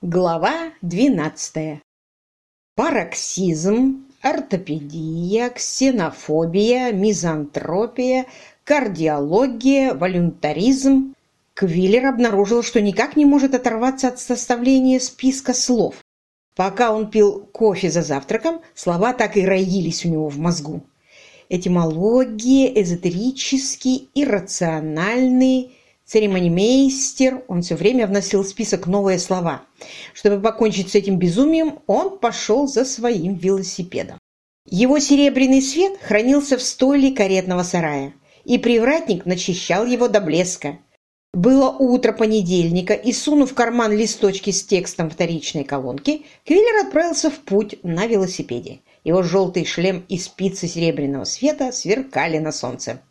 Глава 12. Пароксизм, ортопедия, ксенофобия, мизантропия, кардиология, волюнтаризм. Квиллер обнаружил, что никак не может оторваться от составления списка слов. Пока он пил кофе за завтраком, слова так и роились у него в мозгу. Этимология, эзотерический, иррациональный, церемонимейстер, он все время вносил в список новые слова. Чтобы покончить с этим безумием, он пошел за своим велосипедом. Его серебряный свет хранился в стойле каретного сарая, и привратник начищал его до блеска. Было утро понедельника, и, сунув в карман листочки с текстом вторичной колонки, Квиллер отправился в путь на велосипеде. Его желтый шлем и спицы серебряного света сверкали на солнце.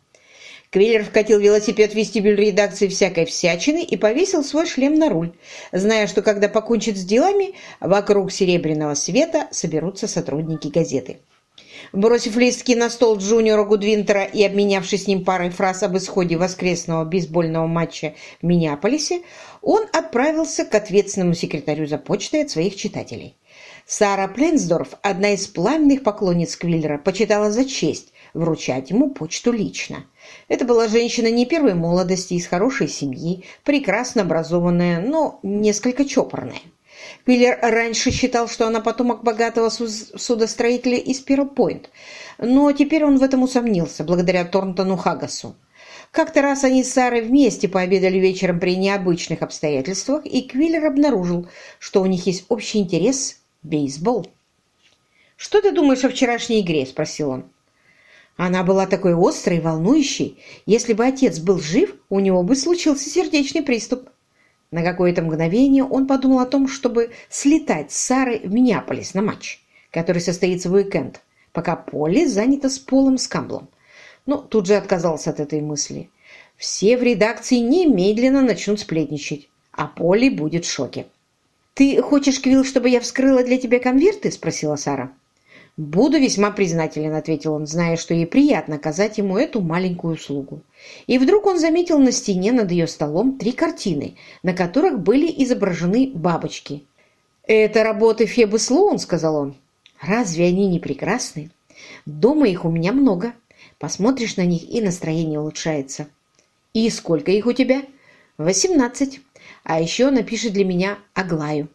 Квиллер вкатил велосипед в вестибюль редакции всякой всячины и повесил свой шлем на руль, зная, что когда покончит с делами, вокруг серебряного света соберутся сотрудники газеты. Бросив листки на стол Джуниора Гудвинтера и обменявшись с ним парой фраз об исходе воскресного бейсбольного матча в Миннеаполисе, он отправился к ответственному секретарю за почтой от своих читателей. Сара Пленсдорф, одна из пламенных поклонниц Квиллера, почитала за честь вручать ему почту лично. Это была женщина не первой молодости, из хорошей семьи, прекрасно образованная, но несколько чопорная. Квиллер раньше считал, что она потомок богатого судостроителя из Пиропойнт, но теперь он в этом усомнился, благодаря Торнтону Хагасу. Как-то раз они с Сарой вместе пообедали вечером при необычных обстоятельствах, и Квиллер обнаружил, что у них есть общий интерес – бейсбол. «Что ты думаешь о вчерашней игре?» – спросил он. Она была такой острой, волнующей. Если бы отец был жив, у него бы случился сердечный приступ. На какое-то мгновение он подумал о том, чтобы слетать с Сарой в Миннеаполис на матч, который состоится в уикенд, пока Полли занята с Полом Скамблом. Но тут же отказался от этой мысли. Все в редакции немедленно начнут сплетничать, а Полли будет в шоке. «Ты хочешь, Квилл, чтобы я вскрыла для тебя конверты?» – спросила Сара. «Буду весьма признателен», — ответил он, зная, что ей приятно оказать ему эту маленькую услугу. И вдруг он заметил на стене над ее столом три картины, на которых были изображены бабочки. «Это работы Фебы Слоун», — сказал он. «Разве они не прекрасны? Дома их у меня много. Посмотришь на них, и настроение улучшается». «И сколько их у тебя?» «Восемнадцать. А еще напиши для меня Аглаю».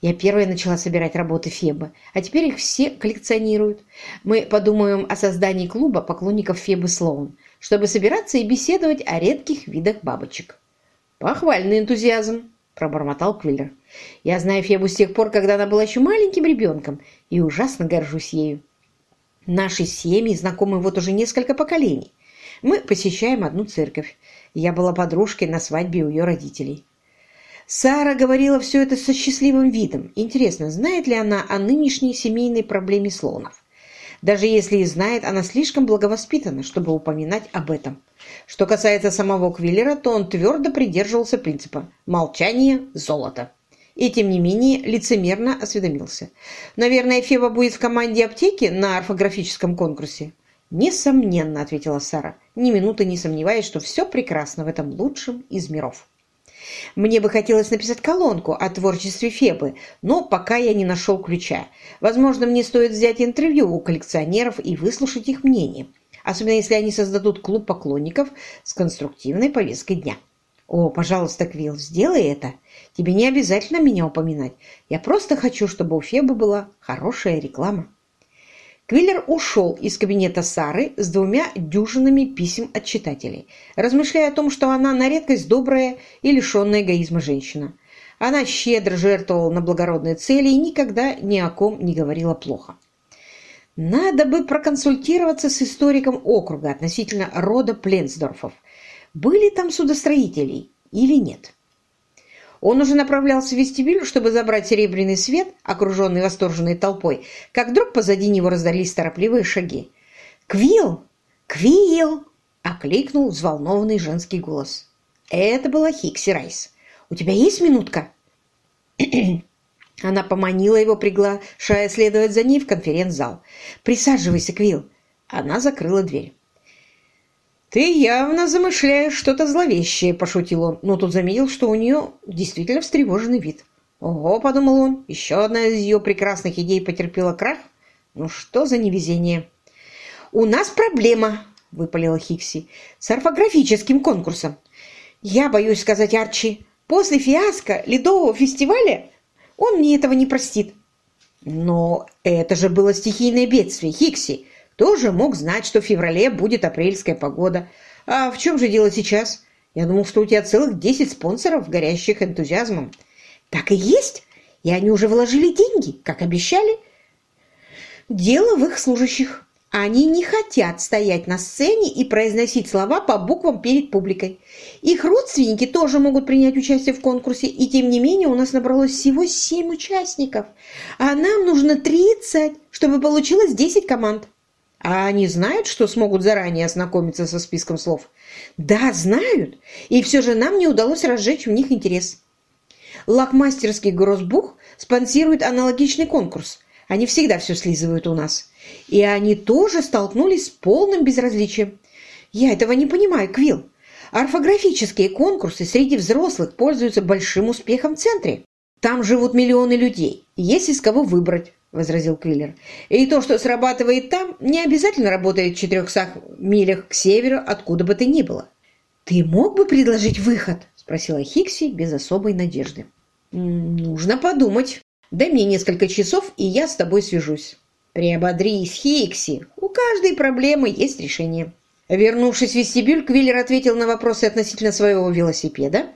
Я первая начала собирать работы Фебы, а теперь их все коллекционируют. Мы подумаем о создании клуба поклонников Фебы Слоун, чтобы собираться и беседовать о редких видах бабочек. «Похвальный энтузиазм», – пробормотал Квиллер. «Я знаю Фебу с тех пор, когда она была еще маленьким ребенком, и ужасно горжусь ею. Наши семьи знакомы вот уже несколько поколений. Мы посещаем одну церковь. Я была подружкой на свадьбе у ее родителей. Сара говорила все это со счастливым видом. Интересно, знает ли она о нынешней семейной проблеме слонов? Даже если и знает, она слишком благовоспитана, чтобы упоминать об этом. Что касается самого Квиллера, то он твердо придерживался принципа «молчание – золото». И, тем не менее, лицемерно осведомился. «Наверное, Феба будет в команде аптеки на орфографическом конкурсе?» «Несомненно», – ответила Сара, ни минуты не сомневаясь, что все прекрасно в этом лучшем из миров. Мне бы хотелось написать колонку о творчестве Фебы, но пока я не нашел ключа. Возможно, мне стоит взять интервью у коллекционеров и выслушать их мнение, особенно если они создадут клуб поклонников с конструктивной повесткой дня. О, пожалуйста, Квилл, сделай это. Тебе не обязательно меня упоминать. Я просто хочу, чтобы у Фебы была хорошая реклама. Квиллер ушел из кабинета Сары с двумя дюжинами писем от читателей, размышляя о том, что она на редкость добрая и лишенная эгоизма женщина. Она щедро жертвовала на благородные цели и никогда ни о ком не говорила плохо. Надо бы проконсультироваться с историком округа относительно рода Пленсдорфов. Были там судостроители или нет? Он уже направлялся в вестибюль, чтобы забрать серебряный свет, окруженный восторженной толпой, как вдруг позади него раздались торопливые шаги. «Квилл! Квилл!» — окликнул взволнованный женский голос. Это была Хикси Райс. «У тебя есть минутка?» Она поманила его, приглашая следовать за ней в конференц-зал. «Присаживайся, Квилл!» Она закрыла дверь. «Ты явно замышляешь что-то зловещее», – пошутил он, но тут заметил, что у нее действительно встревоженный вид. «Ого», — подумал он, — «еще одна из ее прекрасных идей потерпела крах? Ну что за невезение?» «У нас проблема», — выпалила Хикси, — «с орфографическим конкурсом. Я боюсь сказать Арчи, после фиаско ледового фестиваля он мне этого не простит». «Но это же было стихийное бедствие, Хикси. Тоже мог знать, что в феврале будет апрельская погода. А в чем же дело сейчас? Я думал, что у тебя целых десять спонсоров, горящих энтузиазмом». «Так и есть, и они уже вложили деньги, как обещали». «Дело в их служащих». Они не хотят стоять на сцене и произносить слова по буквам перед публикой. Их родственники тоже могут принять участие в конкурсе, и тем не менее у нас набралось всего 7 участников, а нам нужно 30, чтобы получилось 10 команд. А они знают, что смогут заранее ознакомиться со списком слов? Да, знают, и все же нам не удалось разжечь в них интерес. Лакмастерский гроссбух спонсирует аналогичный конкурс. Они всегда все слизывают у нас. И они тоже столкнулись с полным безразличием. Я этого не понимаю, Квилл. Орфографические конкурсы среди взрослых пользуются большим успехом в центре. Там живут миллионы людей. Есть из кого выбрать, возразил Квиллер. И то, что срабатывает там, не обязательно работает в 400 милях к северу, откуда бы ты ни было. Ты мог бы предложить выход? Спросила Хикси без особой надежды. Нужно подумать. Дай мне несколько часов, и я с тобой свяжусь. «Приободрись, Хикси, у каждой проблемы есть решение». Вернувшись в вестибюль, Квиллер ответил на вопросы относительно своего велосипеда,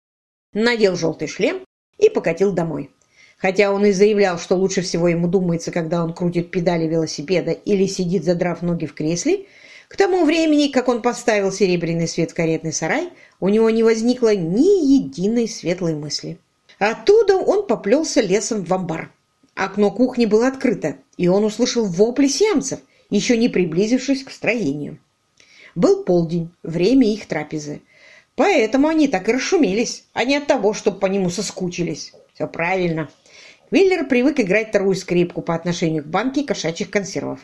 надел желтый шлем и покатил домой. Хотя он и заявлял, что лучше всего ему думается, когда он крутит педали велосипеда или сидит, задрав ноги в кресле, к тому времени, как он поставил серебряный свет в каретный сарай, у него не возникло ни единой светлой мысли. Оттуда он поплелся лесом в амбар. Окно кухни было открыто, и он услышал вопли сиамцев, еще не приблизившись к строению. Был полдень, время их трапезы. Поэтому они так и расшумелись, а не от того, чтобы по нему соскучились. Все правильно. Виллер привык играть вторую скрипку по отношению к банке кошачьих консервов.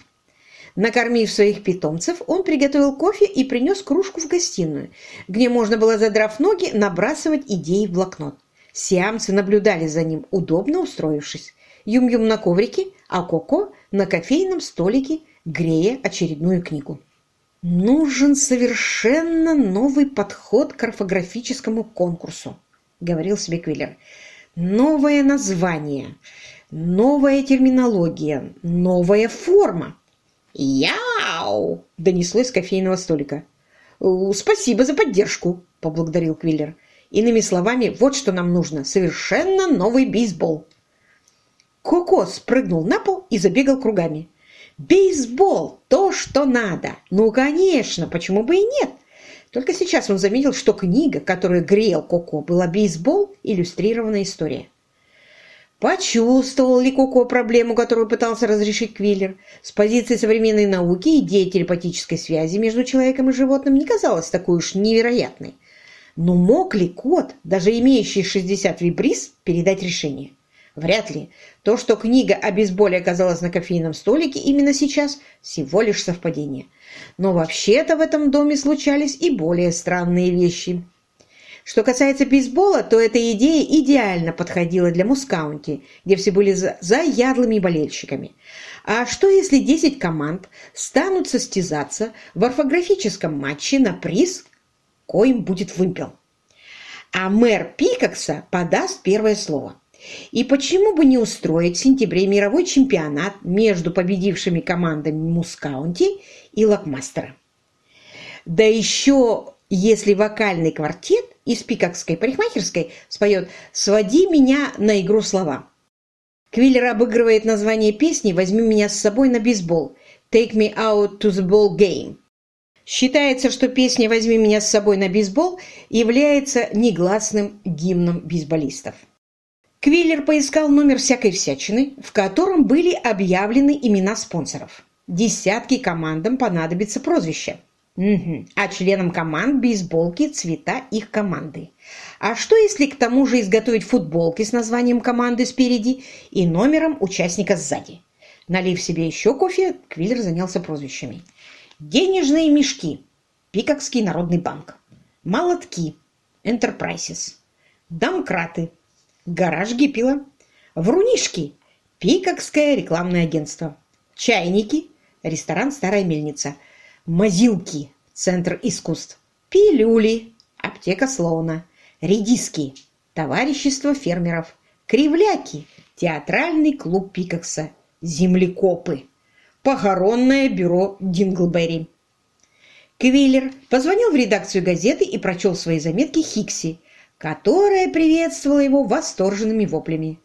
Накормив своих питомцев, он приготовил кофе и принес кружку в гостиную, где можно было, задрав ноги, набрасывать идеи в блокнот. Сиамцы наблюдали за ним, удобно устроившись. Юм-Юм на коврике, а Коко на кофейном столике, грея очередную книгу. «Нужен совершенно новый подход к орфографическому конкурсу», — говорил себе Квиллер. «Новое название, новая терминология, новая форма». «Яу!» — донеслось с кофейного столика. «Спасибо за поддержку», — поблагодарил Квиллер. «Иными словами, вот что нам нужно. Совершенно новый бейсбол». Коко спрыгнул на пол и забегал кругами. «Бейсбол! То, что надо! Ну, конечно, почему бы и нет?» Только сейчас он заметил, что книга, которую грел Коко, была «Бейсбол. Иллюстрированная история». Почувствовал ли Коко проблему, которую пытался разрешить Квиллер? С позиции современной науки идея телепатической связи между человеком и животным не казалась такой уж невероятной. Но мог ли кот, даже имеющий 60 вибрис, передать решение? Вряд ли. То, что книга о бейсболе оказалась на кофейном столике именно сейчас, всего лишь совпадение. Но вообще-то в этом доме случались и более странные вещи. Что касается бейсбола, то эта идея идеально подходила для Мускаунти, где все были заядлыми болельщиками. А что если 10 команд станут состязаться в орфографическом матче на приз, коим будет вымпел? А мэр Пикакса подаст первое слово. И почему бы не устроить в сентябре мировой чемпионат между победившими командами Мускаунти и Лакмастера? Да еще если вокальный квартет из Пикокской парикмахерской споет «Своди меня на игру слова». Квиллер обыгрывает название песни «Возьми меня с собой на бейсбол» «Take me out to the ball game». Считается, что песня «Возьми меня с собой на бейсбол» является негласным гимном бейсболистов. Квиллер поискал номер всякой всячины, в котором были объявлены имена спонсоров. Десятки командам понадобится прозвище. Угу. А членам команд бейсболки цвета их команды. А что если к тому же изготовить футболки с названием команды спереди и номером участника сзади? Налив себе еще кофе, Квиллер занялся прозвищами. Денежные мешки. Пикокский народный банк. Молотки. Энтерпрайсис. Домкраты гараж Гиппила, Врунишки – Пикокское рекламное агентство. Чайники – ресторан «Старая мельница». Мазилки – Центр искусств. Пилюли – аптека Слоуна. Редиски – товарищество фермеров. Кривляки – театральный клуб Пикокса. Землекопы – похоронное бюро Динглберри. Квиллер позвонил в редакцию газеты и прочел свои заметки Хикси, которая приветствовала его восторженными воплями.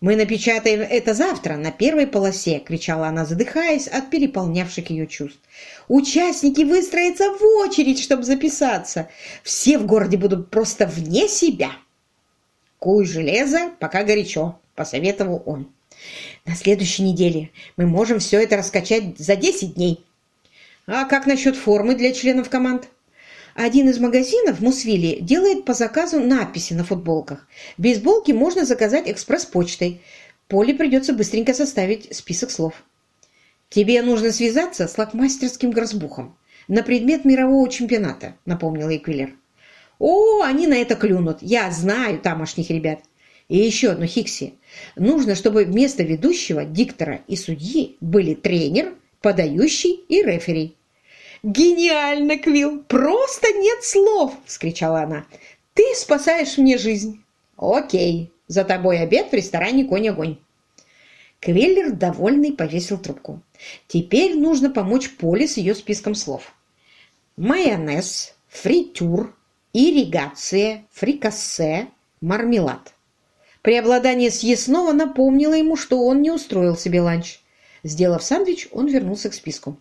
«Мы напечатаем это завтра на первой полосе!» — кричала она, задыхаясь от переполнявших ее чувств. «Участники выстроятся в очередь, чтобы записаться. Все в городе будут просто вне себя!» «Куй железо, пока горячо!» — посоветовал он. «На следующей неделе мы можем все это раскачать за 10 дней!» А как насчет формы для членов команд? Один из магазинов в Мусвилле делает по заказу надписи на футболках. Бейсболки можно заказать экспресс-почтой. Поле придется быстренько составить список слов. Тебе нужно связаться с лакмастерским грозбухом на предмет мирового чемпионата, напомнил Эквиллер. О, они на это клюнут. Я знаю тамошних ребят. И еще одно, Хикси. Нужно, чтобы вместо ведущего, диктора и судьи были тренер, подающий и рефери. «Гениально, Квилл! Просто нет слов!» – вскричала она. «Ты спасаешь мне жизнь!» «Окей, за тобой обед в ресторане «Конь-огонь». Квиллер, довольный, повесил трубку. Теперь нужно помочь Полли с ее списком слов. Майонез, фритюр, ирригация, фрикассе, мармелад. Преобладание съестного напомнило ему, что он не устроил себе ланч. Сделав сандвич, он вернулся к списку.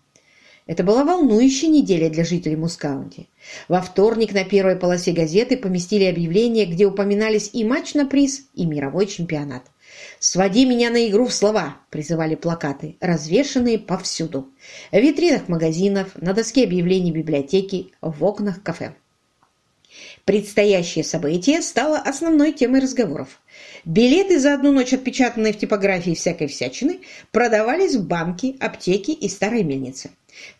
Это была волнующая неделя для жителей Мускаунти. Во вторник на первой полосе газеты поместили объявление, где упоминались и матч на приз, и мировой чемпионат. «Своди меня на игру в слова!» – призывали плакаты, развешанные повсюду. В витринах магазинов, на доске объявлений библиотеки, в окнах кафе. Предстоящее событие стало основной темой разговоров. Билеты за одну ночь, отпечатанные в типографии всякой всячины, продавались в банке, аптеке и старой мельнице.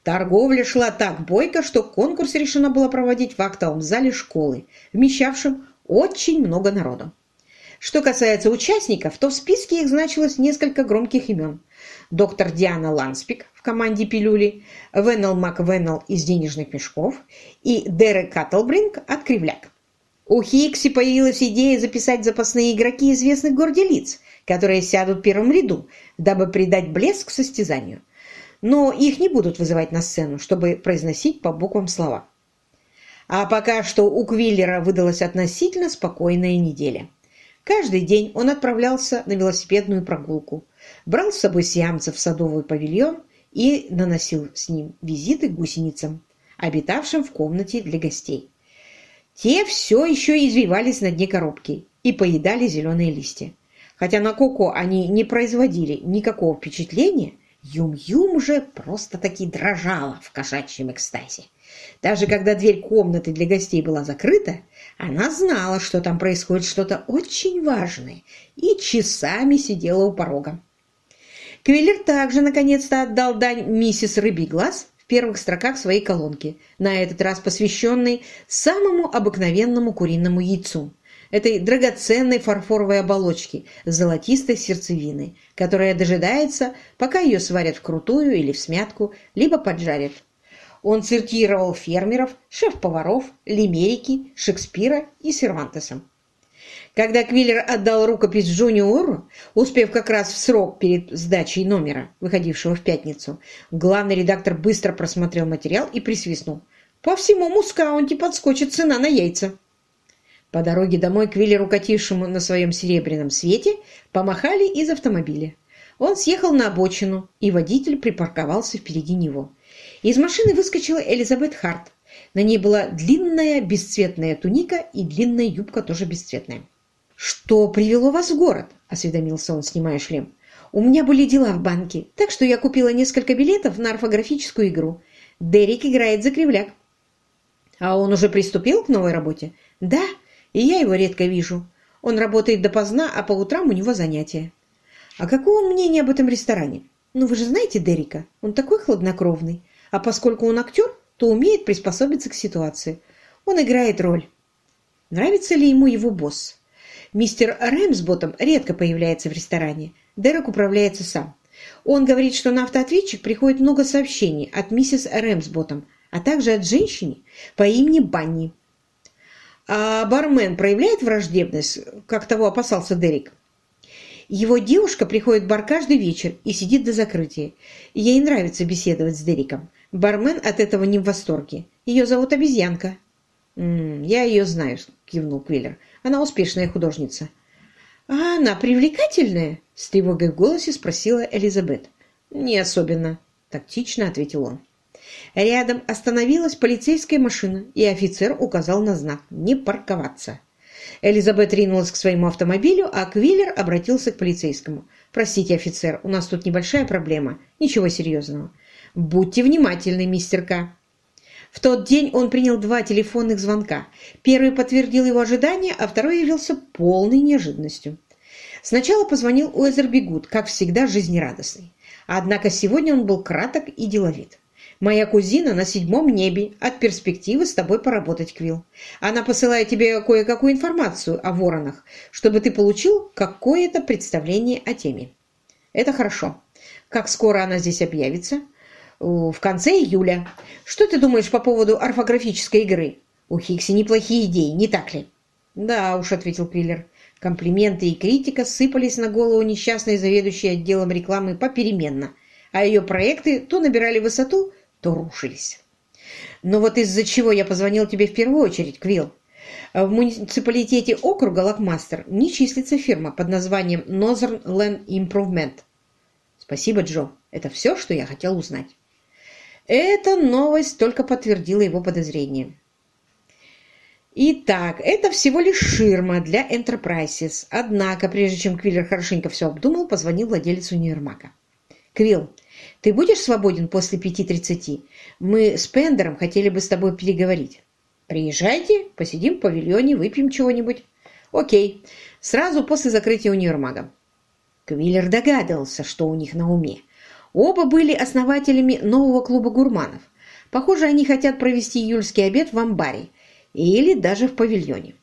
Торговля шла так бойко, что конкурс решено было проводить в актовом зале школы, вмещавшем очень много народу. Что касается участников, то в списке их значилось несколько громких имен. Доктор Диана Ланспик в команде «Пилюли», Веннел МакВеннел из «Денежных мешков» и Дерек Каттлбринг от «Кривляк». У Хикси появилась идея записать запасные игроки известных горделиц, которые сядут в первом ряду, дабы придать блеск состязанию. Но их не будут вызывать на сцену, чтобы произносить по буквам слова. А пока что у Квиллера выдалась относительно спокойная неделя. Каждый день он отправлялся на велосипедную прогулку, брал с собой сиамцев в садовый павильон и наносил с ним визиты гусеницам, обитавшим в комнате для гостей. Те все еще извивались на дне коробки и поедали зеленые листья. Хотя на Коко они не производили никакого впечатления, Юм-Юм же просто-таки дрожала в кошачьем экстазе. Даже когда дверь комнаты для гостей была закрыта, она знала, что там происходит что-то очень важное, и часами сидела у порога. Квиллер также наконец-то отдал дань миссис Рыбий Глаз в первых строках своей колонки, на этот раз посвященной самому обыкновенному куриному яйцу, этой драгоценной фарфоровой оболочки с золотистой сердцевиной, которая дожидается, пока ее сварят вкрутую или в смятку, либо поджарят. Он цитировал фермеров, шеф-поваров, лимерики, Шекспира и Сервантеса. Когда Квиллер отдал рукопись Джуниору, успев как раз в срок перед сдачей номера, выходившего в пятницу, главный редактор быстро просмотрел материал и присвистнул. «По всему Мускаунти подскочит цена на яйца». По дороге домой Квиллеру, катившему на своем серебряном свете, помахали из автомобиля. Он съехал на обочину, и водитель припарковался впереди него. Из машины выскочила Элизабет Харт. На ней была длинная бесцветная туника и длинная юбка тоже бесцветная. «Что привело вас в город?» – осведомился он, снимая шлем. «У меня были дела в банке, так что я купила несколько билетов на орфографическую игру. Дерек играет за кривляк». «А он уже приступил к новой работе?» «Да, и я его редко вижу. Он работает допоздна, а по утрам у него занятия». «А какое мнение об этом ресторане?» «Ну, вы же знаете Дерека. Он такой хладнокровный. А поскольку он актер, то умеет приспособиться к ситуации. Он играет роль. Нравится ли ему его босс?» Мистер Рэмсботом редко появляется в ресторане. Дерек управляется сам. Он говорит, что на автоответчик приходит много сообщений от миссис Рэмсботом, а также от женщины по имени Банни. А бармен проявляет враждебность, как того опасался Дерек? Его девушка приходит в бар каждый вечер и сидит до закрытия. Ей нравится беседовать с Дереком. Бармен от этого не в восторге. Ее зовут Обезьянка. «М -м, «Я ее знаю», — кивнул Квиллер. «Она успешная художница». «А она привлекательная?» — с тревогой в голосе спросила Элизабет. «Не особенно», — тактично ответил он. Рядом остановилась полицейская машина, и офицер указал на знак «Не парковаться». Элизабет ринулась к своему автомобилю, а Квиллер обратился к полицейскому. «Простите, офицер, у нас тут небольшая проблема. Ничего серьезного. Будьте внимательны, мистер К». В тот день он принял два телефонных звонка. Первый подтвердил его ожидания, а второй явился полной неожиданностью. Сначала позвонил Уэзер Бегут, как всегда жизнерадостный. Однако сегодня он был краток и деловит. Моя кузина на седьмом небе от перспективы с тобой поработать, Квилл. Она посылает тебе кое-какую информацию о воронах, чтобы ты получил какое-то представление о теме. Это хорошо. Как скоро она здесь объявится? в конце июля. Что ты думаешь по поводу орфографической игры? У Хикси неплохие идеи, не так ли? Да уж, ответил Квиллер. Комплименты и критика сыпались на голову несчастной заведующей отделом рекламы попеременно, а ее проекты то набирали высоту, то рушились. Но вот из-за чего я позвонил тебе в первую очередь, Квилл. В муниципалитете округа Лакмастер не числится фирма под названием Northern Land Improvement. Спасибо, Джо. Это все, что я хотел узнать. Эта новость только подтвердила его подозрения. Итак, это всего лишь ширма для Enterprises. Однако, прежде чем Квиллер хорошенько все обдумал, позвонил владелец универмага. «Квилл, ты будешь свободен после 5.30? Мы с Пендером хотели бы с тобой переговорить. Приезжайте, посидим в павильоне, выпьем чего-нибудь. Окей, сразу после закрытия универмага». Квиллер догадывался, что у них на уме. Оба были основателями нового клуба гурманов. Похоже, они хотят провести июльский обед в амбаре или даже в павильоне.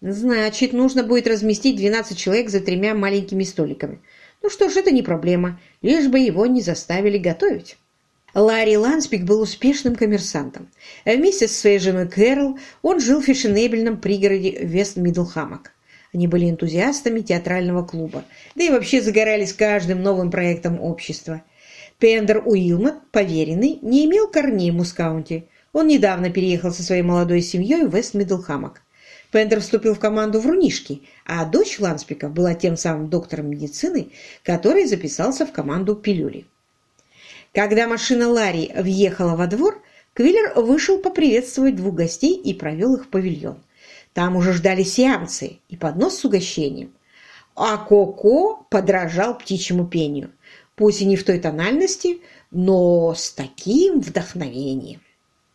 Значит, нужно будет разместить 12 человек за тремя маленькими столиками. Ну что ж, это не проблема, лишь бы его не заставили готовить. Ларри Ланспик был успешным коммерсантом. Вместе со своей женой Кэрол он жил в фешенебельном пригороде Вест-Мидлхаммок. Они были энтузиастами театрального клуба, да и вообще загорались каждым новым проектом общества – Пендер Уилмот, поверенный, не имел корней в Мускаунте. Он недавно переехал со своей молодой семьей в Вест-Миддлхаммок. Пендер вступил в команду Врунишки, а дочь Ланспика была тем самым доктором медицины, который записался в команду Пилюли. Когда машина Ларри въехала во двор, Квиллер вышел поприветствовать двух гостей и провел их в павильон. Там уже ждали сеансы и поднос с угощением. А Коко подражал птичьему пению пусть и не в той тональности, но с таким вдохновением.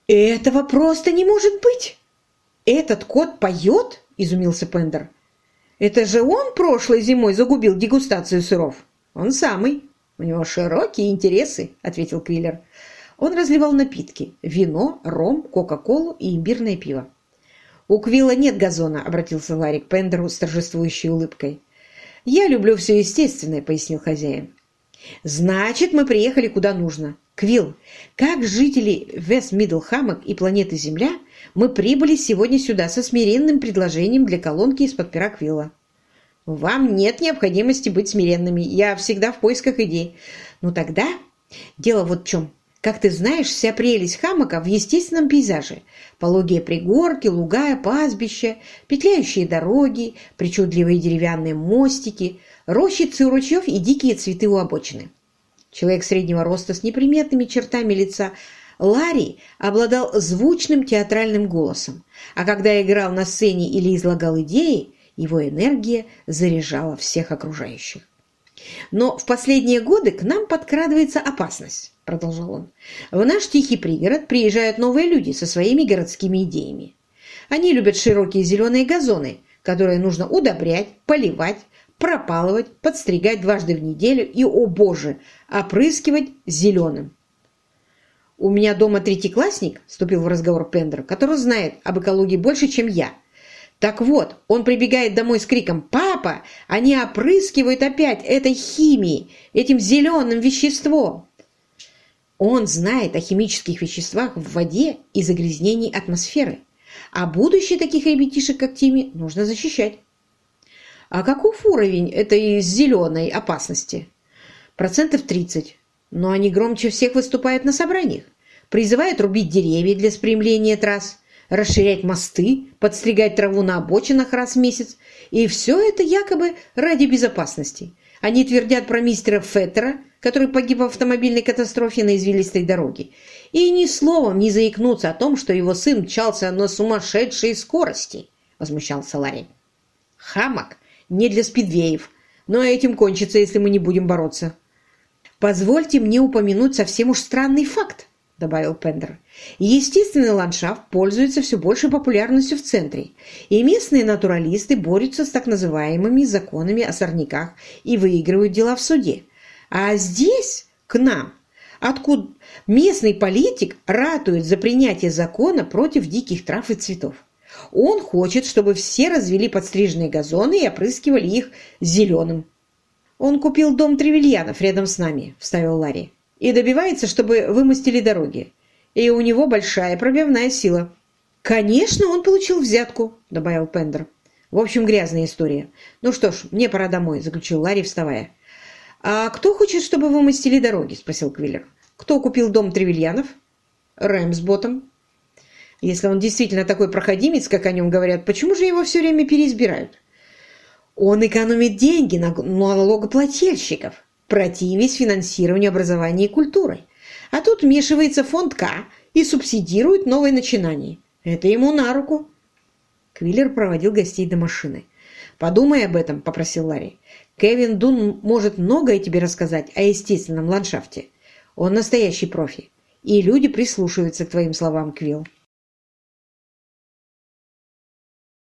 «Этого просто не может быть! Этот кот поет?» – изумился Пендер. «Это же он прошлой зимой загубил дегустацию сыров?» «Он самый. У него широкие интересы», – ответил Квиллер. Он разливал напитки – вино, ром, кока-колу и имбирное пиво. «У Квилла нет газона», – обратился Ларри к Пендеру с торжествующей улыбкой. «Я люблю все естественное», – пояснил хозяин. Значит, мы приехали куда нужно. Квилл, как жители Вест-Миддлхаммок и планеты Земля, мы прибыли сегодня сюда со смиренным предложением для колонки из-под пера Квилла. Вам нет необходимости быть смиренными. Я всегда в поисках идей. Ну тогда дело вот в чем. Как ты знаешь, вся прелесть хаммока в естественном пейзаже. Пологие пригорки, луга, пастбища, петляющие дороги, причудливые деревянные мостики – рощицы у ручьев и дикие цветы у обочины. Человек среднего роста с неприметными чертами лица Ларри обладал звучным театральным голосом, а когда играл на сцене или излагал идеи, его энергия заряжала всех окружающих. «Но в последние годы к нам подкрадывается опасность», — продолжал он. «В наш тихий пригород приезжают новые люди со своими городскими идеями. Они любят широкие зеленые газоны, которые нужно удобрять, поливать, пропалывать, подстригать дважды в неделю и, о боже, опрыскивать зеленым. «У меня дома третий классник», – вступил в разговор Пендер, – «который знает об экологии больше, чем я. Так вот, он прибегает домой с криком «Папа! Они опрыскивают опять этой химией, этим зеленым веществом!» Он знает о химических веществах в воде и загрязнении атмосферы. А будущее таких ребятишек, как Тимми, нужно защищать. А каков уровень этой зеленой опасности? Процентов 30. Но они громче всех выступают на собраниях. Призывают рубить деревья для спрямления трасс, расширять мосты, подстригать траву на обочинах раз в месяц. И все это якобы ради безопасности. Они твердят про мистера Феттера, который погиб в автомобильной катастрофе на извилистой дороге. И ни словом не заикнуться о том, что его сын мчался на сумасшедшей скорости, возмущался Ларри. Хамок не для спидвеев, но этим кончится, если мы не будем бороться. Позвольте мне упомянуть совсем уж странный факт, — добавил Пендер. «Естественный ландшафт пользуется все большей популярностью в центре, и местные натуралисты борются с так называемыми законами о сорняках и выигрывают дела в суде. А здесь, к нам, откуда местный политик ратует за принятие закона против диких трав и цветов. Он хочет, чтобы все развели подстриженные газоны и опрыскивали их зеленым. Он купил дом Тревельянов рядом с нами, вставил Ларри и добивается, чтобы вымостили дороги. И у него большая пробивная сила. «Конечно, он получил взятку», — добавил Пендер. «В общем, грязная история. Ну что ж, мне пора домой», — заключил Ларри, вставая. «А кто хочет, чтобы вымостили дороги?» — спросил Квиллер. «Кто купил дом Тревельянов?» «Рэмсботом». «Если он действительно такой проходимец, как о нем говорят, почему же его все время переизбирают?» «Он экономит деньги на налогоплательщиков противясь финансированию образования и культуры. А тут вмешивается фонд К и субсидирует новые начинания. Это ему на руку. Квиллер проводил гостей до машины. «Подумай об этом», — попросил Ларри. «Кевин Дун может многое тебе рассказать о естественном ландшафте. Он настоящий профи, и люди прислушиваются к твоим словам, Квилл».